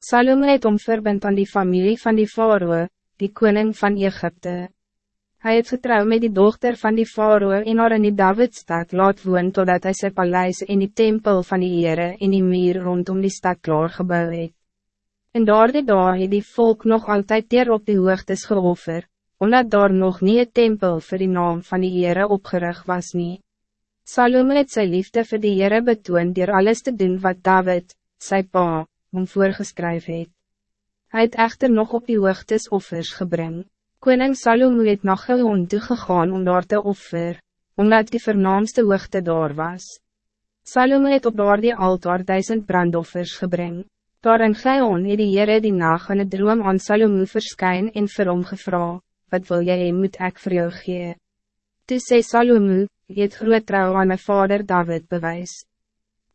Salome het omverbind aan die familie van die Faroe, die koning van Egypte. Hij het getrouw met die dochter van die Faroe en haar in die Davidstad laat woon totdat hij sy paleis in die tempel van die Heere en die meer rondom die stad klaargebouw het. En daar die dag het die volk nog altijd teer op die hoogtes geoffer, omdat daar nog niet een tempel voor die naam van die Heere opgerig was nie. Salome het sy liefde vir die Heere betoon door alles te doen wat David, sy pa, hom voorgeskryf het. Hy het echter nog op die hoogtes offers gebring. Koning Salomo het na Gilon toegegaan om daar te offer, omdat die vernaamste hoogte daar was. Salomo het op daar die altaar duisend brandoffers gebring. Daar in Gilon het die Heere die nacht in het droom aan Salomo verskyn en vir hom gevra, wat wil jy moet ek vir jou gee? Toe sê Salomo, jy het groot trouw aan my vader David bewys.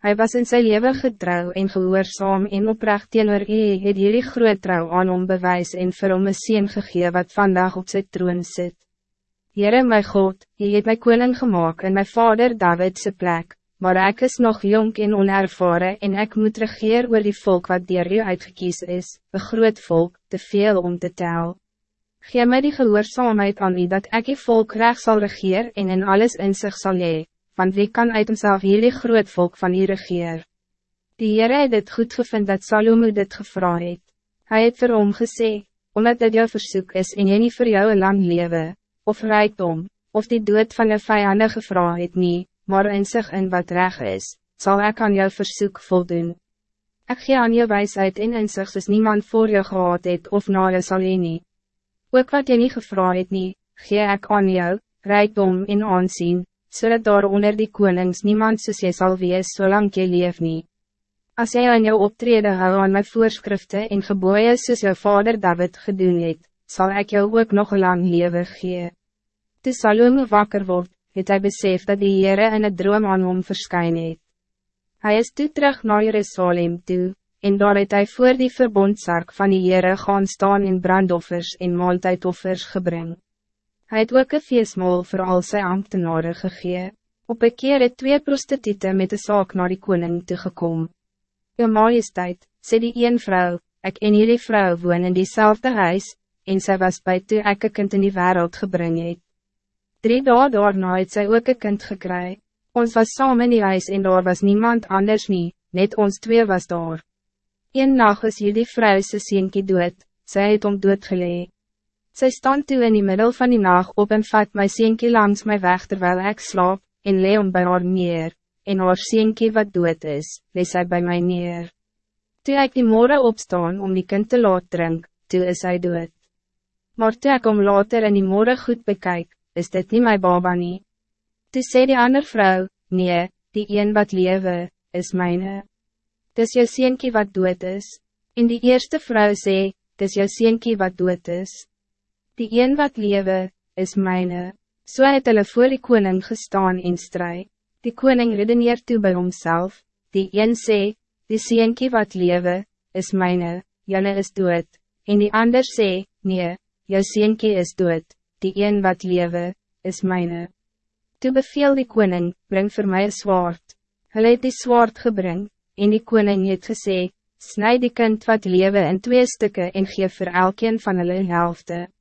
Hij was in zijn leven getrouw en gehoorzaam en oprecht teenoor u, het jullie groot trouw aan om bewys en vir hom een sien gegee wat vandaag op zijn troon zit. Heere my God, jy het my koning gemaakt en my vader Davidse plek, maar ik is nog jong en onervaren en ik moet regeer oor die volk wat dier u uitgekies is, een groot volk, te veel om te tel. Geef mij die gehoorzaamheid aan u dat ik die volk recht zal regeer en in alles in zich zal lezen want wie kan uit homself hierdie groot volk van hier regeer? Die Heere het het goed gevind dat Salomo dit gevra het. Hy het vir hom gesê, omdat dit jou verzoek is en jy nie vir jou een lang lewe, of rijkdom, of die dood van een vijande gevra het nie, maar in zich in wat reg is, zal ik aan jou verzoek voldoen. Ik gee aan jou wijsheid en inzicht soos niemand voor jou gehad het of na jou sal jy nie. Ook wat jy nie gevra het nie, gee ek aan jou, rijkdom en aansien, zodat so daar onder die konings niemand soos jy sal wees zolang jy leef nie. As jy aan jou optrede hou aan my voorschriften en geboeien soos jou vader David gedoen het, sal ek jou ook nog lang lewe gee. Toe Salome wakker word, het hy besef dat die Heere in het droom aan hom verskyn het. Hy is toe terug na Jerusalem toe, en daar het hy voor die verbondsark van die Heere gaan staan in brandoffers en maaltijdoffers gebring. Hij het ook een feestmaal voor al sy ambtenaren gegee. Op een keer het twee prostitute met de zaak naar die koning toegekom. Uw majesteit, sê die een vrouw, ik en jullie vrouw woon in diezelfde huis, en zij was bij toe ek een kind in die wereld gebring het. Drie dagen daarna het sy ook een kind gekry. Ons was samen in die huis en daar was niemand anders nie, net ons twee was daar. Een nacht is jullie vrouw sy sienkie dood, sy het om dood Zij stond toe in die middel van die nacht op en vat my sienkie langs my weg terwijl ik slaap, en lee om by haar neer, en haar sienkie wat dood is, lees sy by my neer. Toe ek die morgen opstaan om die kind te laat drink, toe is hy dood. Maar toe ek om later in die morgen goed bekijk, is dit niet mijn baba nie. Toe sê die ander vrouw, nee, die een wat lewe, is myne. Dis jou sienkie wat dood is, en die eerste vrouw sê, dis jou sienkie wat dood is. Die een wat lewe, is mijne. So het hulle voor die koning gestaan in strijd. Die koning redeneer toe by homself. Die een sê, die sienkie wat lewe, is mijne, jylle is dood. En die ander sê, nee, jou sienkie is dood. Die een wat lewe, is mijne. Toe beveel die koning, bring voor mij een zwaard. Hulle het die zwaard gebring, en die koning het gesê, snijd die kind wat lewe in twee stukken en geef voor elkeen van hulle helfte.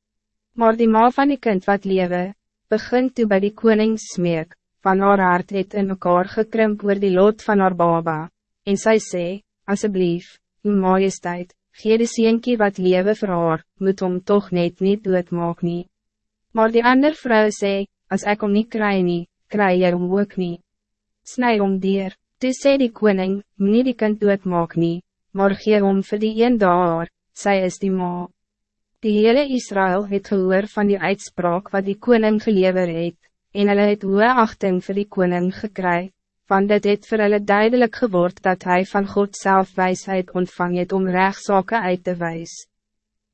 Maar die ma van die kind wat lewe, begin toe by die koning smeek, van haar hart het in mekaar gekrimp oor die lot van haar baba, en sy sê, asseblief, uw majesteit, gee die sienkie wat lewe vir haar, moet om toch net niet doodmaak nie. Maar die ander vrouw sê, als ik om niet kry nie, kry jy om ook nie. Snij om dier, toe sê die koning, nie die kind doodmaak nie, maar gee om vir die een daar, sy is die ma. Die hele Israël het gehoor van die uitspraak wat die koning gelever het, en hulle het hoge achting vir die koning gekry, want dit het vir hulle duidelijk geword dat hij van God zelf wijsheid ontvang het om rechtszaken uit te wijzen.